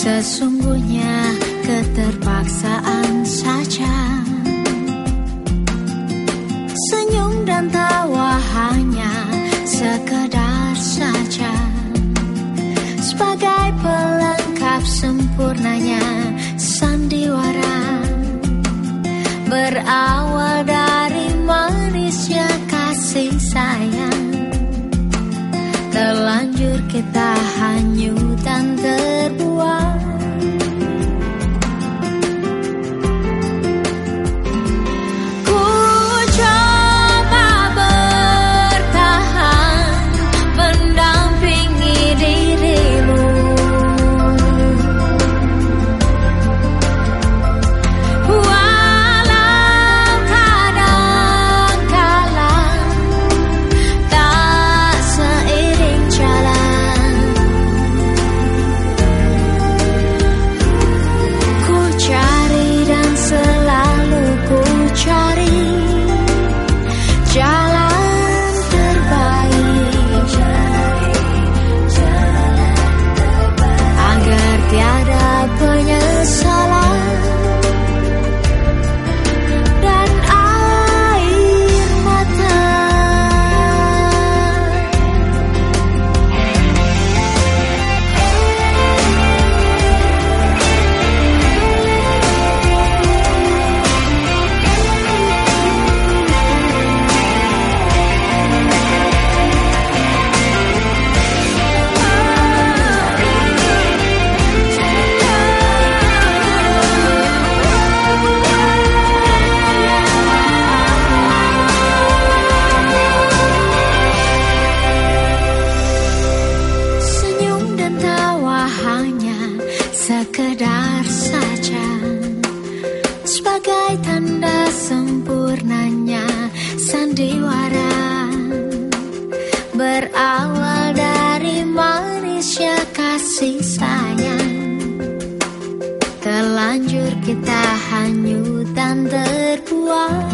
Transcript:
Sesungguhnya keterpaksaan saja. Senyum dan tawa hanya sekedar saja. Sebagai pelengkap sempurnanya sandiwara Berawal sekedar saja. Sebagai tanda sempurnanya sandiwara. Berawal dari manisnya kasih sayang. Terlanjur kita hanyut dan terbuang